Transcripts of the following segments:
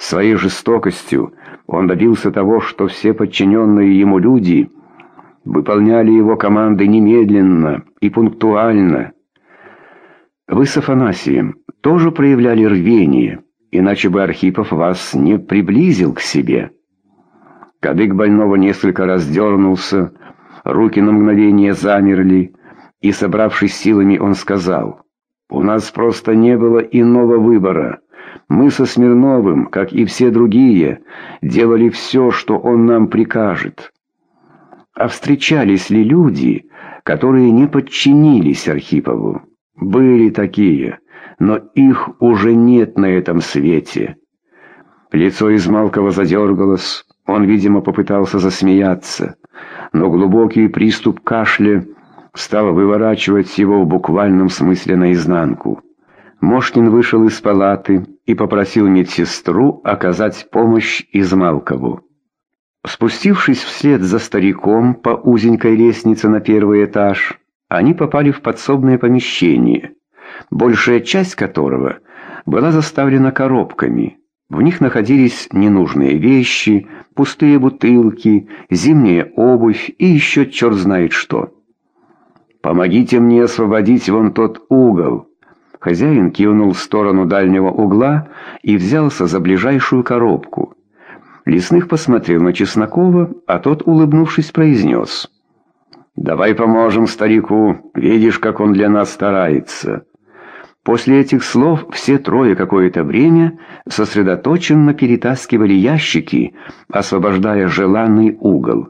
Своей жестокостью он добился того, что все подчиненные ему люди выполняли его команды немедленно и пунктуально. Вы с Афанасием тоже проявляли рвение, иначе бы Архипов вас не приблизил к себе. Кадык больного несколько раз дернулся, руки на мгновение замерли, и, собравшись силами, он сказал, «У нас просто не было иного выбора. Мы со Смирновым, как и все другие, делали все, что он нам прикажет». А встречались ли люди, которые не подчинились Архипову? Были такие, но их уже нет на этом свете. Лицо Измалкова задергалось, он, видимо, попытался засмеяться, но глубокий приступ кашля стал выворачивать его в буквальном смысле наизнанку. Мошкин вышел из палаты и попросил медсестру оказать помощь Измалкову. Спустившись вслед за стариком по узенькой лестнице на первый этаж, они попали в подсобное помещение, большая часть которого была заставлена коробками. В них находились ненужные вещи, пустые бутылки, зимняя обувь и еще черт знает что. «Помогите мне освободить вон тот угол». Хозяин кивнул в сторону дальнего угла и взялся за ближайшую коробку. Лесных посмотрел на Чеснокова, а тот, улыбнувшись, произнес. «Давай поможем старику, видишь, как он для нас старается». После этих слов все трое какое-то время сосредоточенно перетаскивали ящики, освобождая желанный угол.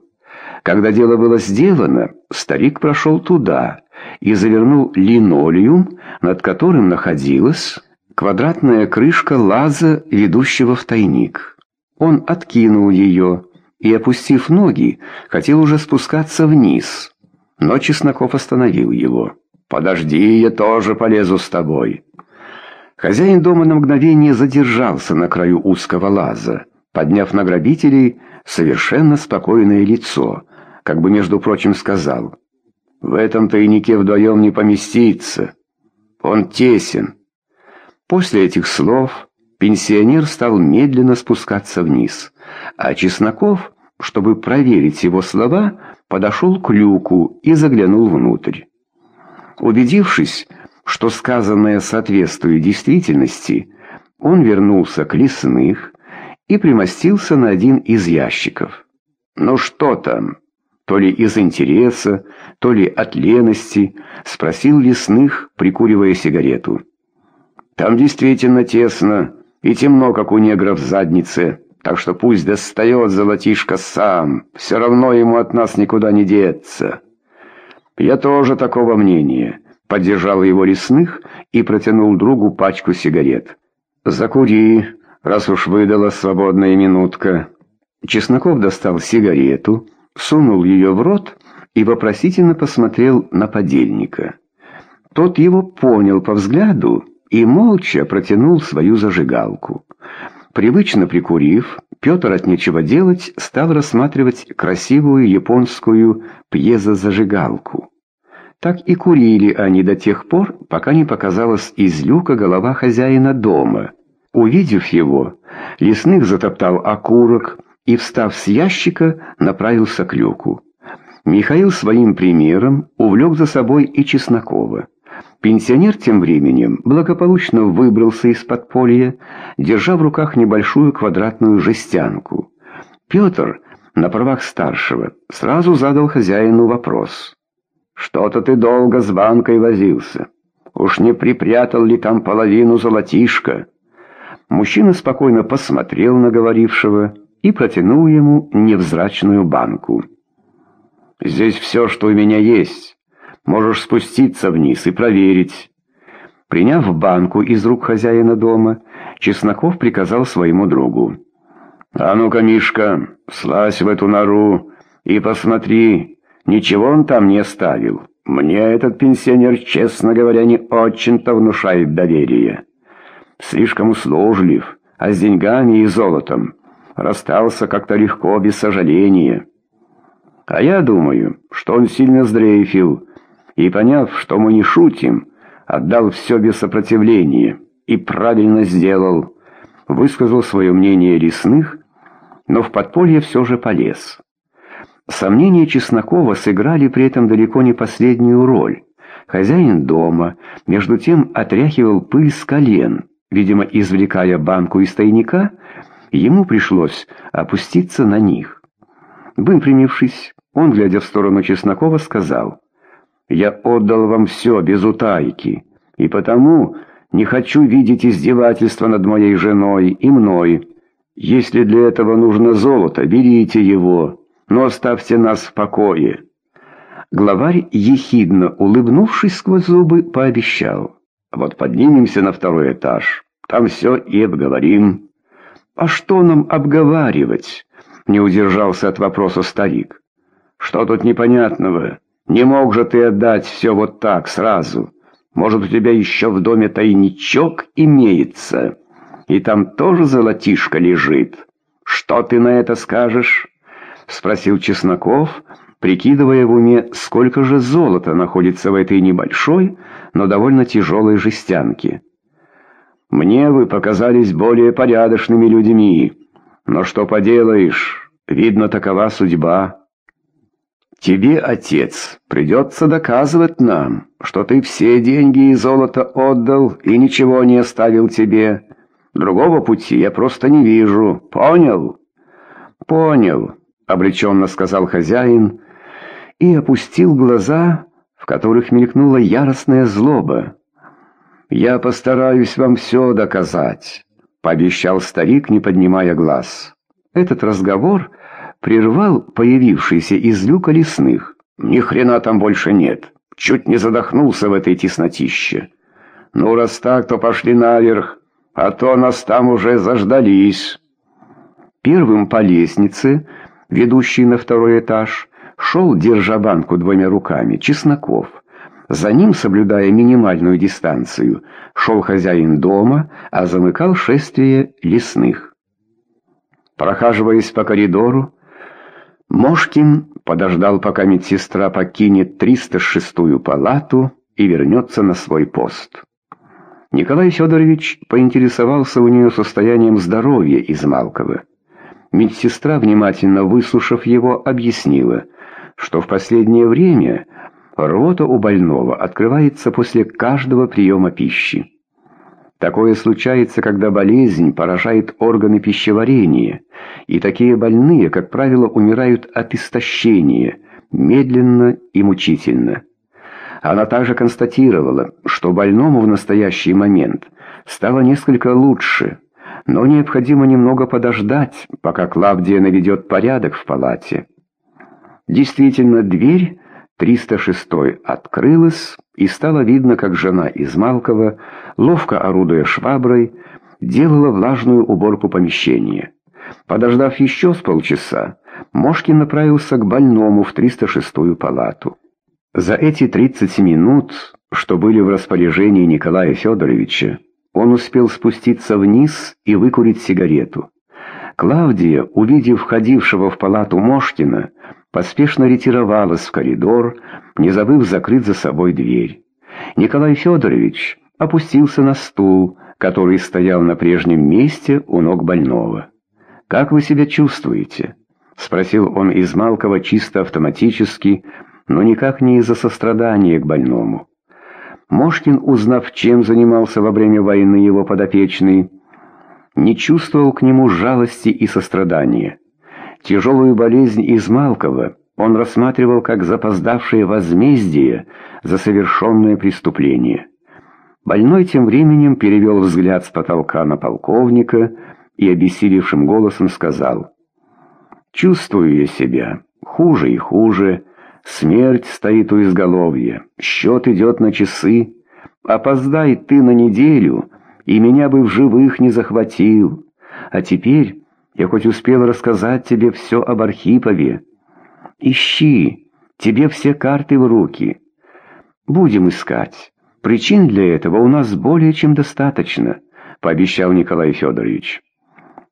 Когда дело было сделано, старик прошел туда и завернул линолеум, над которым находилась квадратная крышка лаза, ведущего в тайник. Он откинул ее и, опустив ноги, хотел уже спускаться вниз, но Чесноков остановил его. «Подожди, я тоже полезу с тобой». Хозяин дома на мгновение задержался на краю узкого лаза, подняв на грабителей совершенно спокойное лицо, как бы, между прочим, сказал, «В этом тайнике вдвоем не поместиться. Он тесен». После этих слов пенсионер стал медленно спускаться вниз, а Чесноков, чтобы проверить его слова, подошел к люку и заглянул внутрь. Убедившись, что сказанное соответствует действительности, он вернулся к лесных и примостился на один из ящиков. «Ну что там?» То ли из интереса, то ли от лености, спросил лесных, прикуривая сигарету. «Там действительно тесно и темно, как у негров в заднице, так что пусть достает золотишко сам, все равно ему от нас никуда не деться». «Я тоже такого мнения», — поддержал его лесных и протянул другу пачку сигарет. «Закури, раз уж выдала свободная минутка». Чесноков достал сигарету, сунул ее в рот и вопросительно посмотрел на подельника. Тот его понял по взгляду и молча протянул свою зажигалку. Привычно прикурив, Петр от нечего делать стал рассматривать красивую японскую пьезозажигалку. Так и курили они до тех пор, пока не показалась из люка голова хозяина дома. Увидев его, лесных затоптал окурок и, встав с ящика, направился к люку. Михаил своим примером увлек за собой и Чеснокова. Пенсионер тем временем благополучно выбрался из подполья, держа в руках небольшую квадратную жестянку. Петр, на правах старшего, сразу задал хозяину вопрос. «Что-то ты долго с банкой возился. Уж не припрятал ли там половину золотишка?» Мужчина спокойно посмотрел на говорившего и протянул ему невзрачную банку. «Здесь все, что у меня есть. Можешь спуститься вниз и проверить». Приняв банку из рук хозяина дома, Чесноков приказал своему другу. «А ну-ка, Мишка, слазь в эту нору и посмотри, Ничего он там не оставил. Мне этот пенсионер, честно говоря, не очень-то внушает доверие. Слишком услужлив, а с деньгами и золотом. Расстался как-то легко, без сожаления. А я думаю, что он сильно сдрейфил, и, поняв, что мы не шутим, отдал все без сопротивления. И правильно сделал. высказал свое мнение лесных, но в подполье все же полез. Сомнения Чеснокова сыграли при этом далеко не последнюю роль. Хозяин дома, между тем, отряхивал пыль с колен. Видимо, извлекая банку из тайника, ему пришлось опуститься на них. Выпрямившись, он, глядя в сторону Чеснокова, сказал, «Я отдал вам все без утайки, и потому не хочу видеть издевательства над моей женой и мной. Если для этого нужно золото, берите его, но оставьте нас в покое». Главарь, ехидно улыбнувшись сквозь зубы, пообещал. «Вот поднимемся на второй этаж, там все и обговорим». «А что нам обговаривать?» — не удержался от вопроса старик. «Что тут непонятного? Не мог же ты отдать все вот так сразу. Может, у тебя еще в доме тайничок имеется, и там тоже золотишко лежит. Что ты на это скажешь?» — спросил Чесноков, — прикидывая в уме, сколько же золота находится в этой небольшой, но довольно тяжелой жестянке. «Мне вы показались более порядочными людьми, но что поделаешь, видно, такова судьба». «Тебе, отец, придется доказывать нам, что ты все деньги и золото отдал и ничего не оставил тебе. Другого пути я просто не вижу. Понял?» «Понял», — обреченно сказал хозяин, — и опустил глаза, в которых мелькнула яростная злоба. «Я постараюсь вам все доказать», — пообещал старик, не поднимая глаз. Этот разговор прервал появившийся из люка лесных. «Ни хрена там больше нет. Чуть не задохнулся в этой теснотище. Ну, раз так, то пошли наверх, а то нас там уже заждались». Первым по лестнице, ведущей на второй этаж, шел, держа банку двумя руками, Чесноков. За ним, соблюдая минимальную дистанцию, шел хозяин дома, а замыкал шествие лесных. Прохаживаясь по коридору, Мошкин подождал, пока медсестра покинет 306-ю палату и вернется на свой пост. Николай Федорович поинтересовался у нее состоянием здоровья Измалкова. Медсестра, внимательно выслушав его, объяснила – что в последнее время рвота у больного открывается после каждого приема пищи. Такое случается, когда болезнь поражает органы пищеварения, и такие больные, как правило, умирают от истощения, медленно и мучительно. Она также констатировала, что больному в настоящий момент стало несколько лучше, но необходимо немного подождать, пока Клавдия наведет порядок в палате. Действительно, дверь 306 открылась, и стало видно, как жена Измалкова, ловко орудуя шваброй, делала влажную уборку помещения. Подождав еще с полчаса, Мошкин направился к больному в 306-ю палату. За эти 30 минут, что были в распоряжении Николая Федоровича, он успел спуститься вниз и выкурить сигарету. Клавдия, увидев входившего в палату Мошкина, поспешно ретировалась в коридор, не забыв закрыть за собой дверь. Николай Федорович опустился на стул, который стоял на прежнем месте у ног больного. «Как вы себя чувствуете?» — спросил он из Малкова чисто автоматически, но никак не из-за сострадания к больному. Мошкин, узнав, чем занимался во время войны его подопечный, не чувствовал к нему жалости и сострадания. Тяжелую болезнь Измалкова он рассматривал как запоздавшее возмездие за совершенное преступление. Больной тем временем перевел взгляд с потолка на полковника и обессилевшим голосом сказал «Чувствую я себя хуже и хуже, смерть стоит у изголовья, счет идет на часы, опоздай ты на неделю, и меня бы в живых не захватил, а теперь я хоть успел рассказать тебе все об Архипове. Ищи, тебе все карты в руки. Будем искать. Причин для этого у нас более чем достаточно, пообещал Николай Федорович.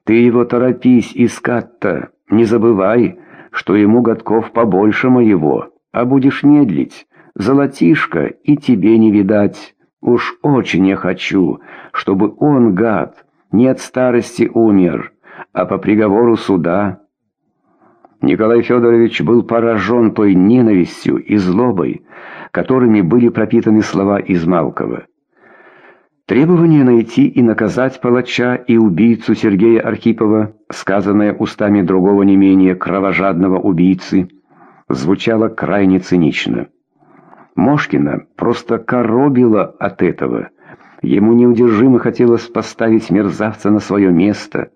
Ты его торопись искать-то, не забывай, что ему годков побольше моего, а будешь медлить, золотишко и тебе не видать. Уж очень я хочу, чтобы он, гад, не от старости умер, а по приговору суда. Николай Федорович был поражен той ненавистью и злобой, которыми были пропитаны слова Измалкова. Требование найти и наказать палача и убийцу Сергея Архипова, сказанное устами другого не менее кровожадного убийцы, звучало крайне цинично. Мошкина просто коробила от этого. Ему неудержимо хотелось поставить мерзавца на свое место.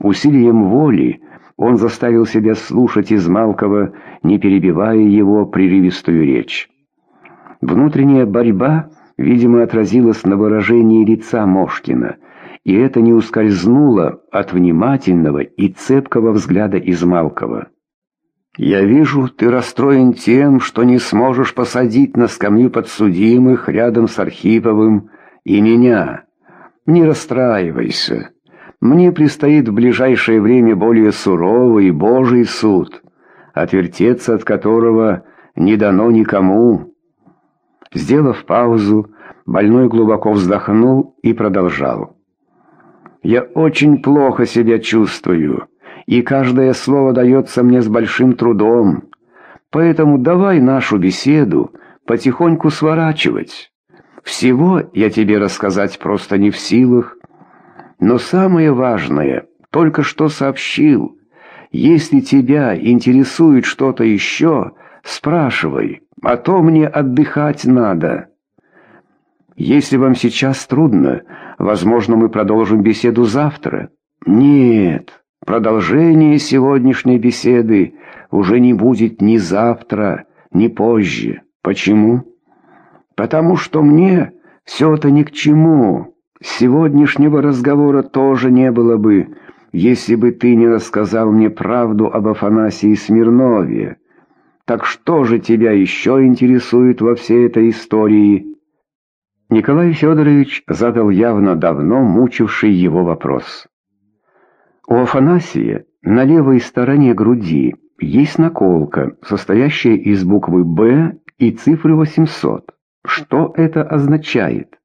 Усилием воли он заставил себя слушать Измалкова, не перебивая его прерывистую речь. Внутренняя борьба, видимо, отразилась на выражении лица Мошкина, и это не ускользнуло от внимательного и цепкого взгляда Измалкова. «Я вижу, ты расстроен тем, что не сможешь посадить на скамью подсудимых рядом с Архиповым и меня. Не расстраивайся». Мне предстоит в ближайшее время более суровый Божий суд, отвертеться от которого не дано никому. Сделав паузу, больной глубоко вздохнул и продолжал. «Я очень плохо себя чувствую, и каждое слово дается мне с большим трудом, поэтому давай нашу беседу потихоньку сворачивать. Всего я тебе рассказать просто не в силах, но самое важное, только что сообщил. Если тебя интересует что-то еще, спрашивай, а то мне отдыхать надо. Если вам сейчас трудно, возможно, мы продолжим беседу завтра. Нет, продолжение сегодняшней беседы уже не будет ни завтра, ни позже. Почему? Потому что мне все это ни к чему. Сегодняшнего разговора тоже не было бы, если бы ты не рассказал мне правду об Афанасии Смирнове. Так что же тебя еще интересует во всей этой истории?» Николай Федорович задал явно давно мучивший его вопрос. У Афанасия на левой стороне груди есть наколка, состоящая из буквы «Б» и цифры 800. Что это означает?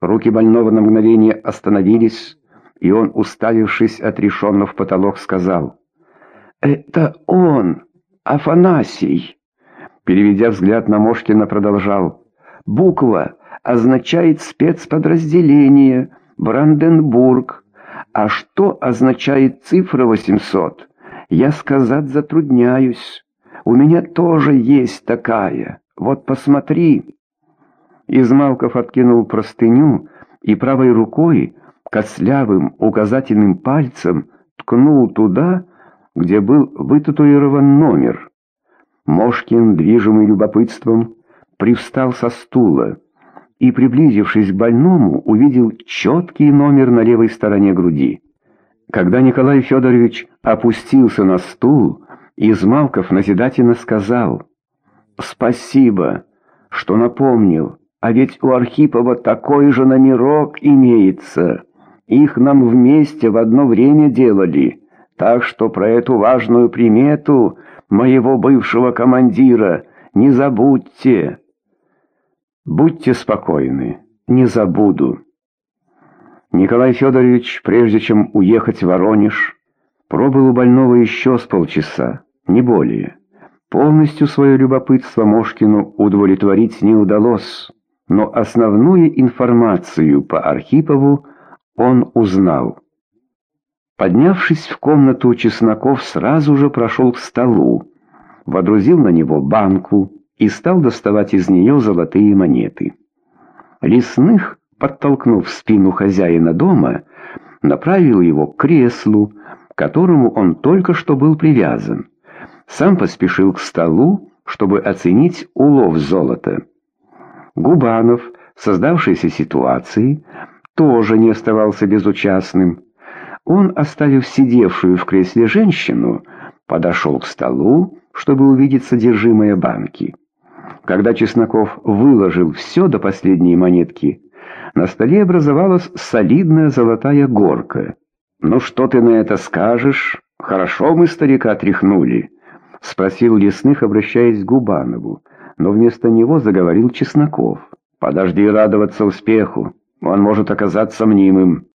Руки больного на мгновение остановились, и он, уставившись отрешенно в потолок, сказал «Это он, Афанасий!» Переведя взгляд на Мошкина, продолжал «Буква означает спецподразделение, Бранденбург. А что означает цифра 800? Я сказать затрудняюсь. У меня тоже есть такая. Вот посмотри». Измалков откинул простыню и правой рукой, кослявым указательным пальцем, ткнул туда, где был вытатуирован номер. Мошкин, движимый любопытством, привстал со стула и, приблизившись к больному, увидел четкий номер на левой стороне груди. Когда Николай Федорович опустился на стул, Измалков назидательно сказал «Спасибо, что напомнил». А ведь у Архипова такой же номерок имеется. Их нам вместе в одно время делали. Так что про эту важную примету моего бывшего командира не забудьте. Будьте спокойны, не забуду. Николай Федорович, прежде чем уехать в Воронеж, пробыл у больного еще с полчаса, не более. Полностью свое любопытство Мошкину удовлетворить не удалось но основную информацию по Архипову он узнал. Поднявшись в комнату, Чесноков сразу же прошел к столу, водрузил на него банку и стал доставать из нее золотые монеты. Лесных, подтолкнув спину хозяина дома, направил его к креслу, к которому он только что был привязан. Сам поспешил к столу, чтобы оценить улов золота. Губанов в создавшейся ситуации тоже не оставался безучастным. Он, оставив сидевшую в кресле женщину, подошел к столу, чтобы увидеть содержимое банки. Когда Чесноков выложил все до последней монетки, на столе образовалась солидная золотая горка. «Ну что ты на это скажешь? Хорошо мы старика тряхнули», — спросил Лесных, обращаясь к Губанову но вместо него заговорил Чесноков. «Подожди радоваться успеху, он может оказаться мнимым».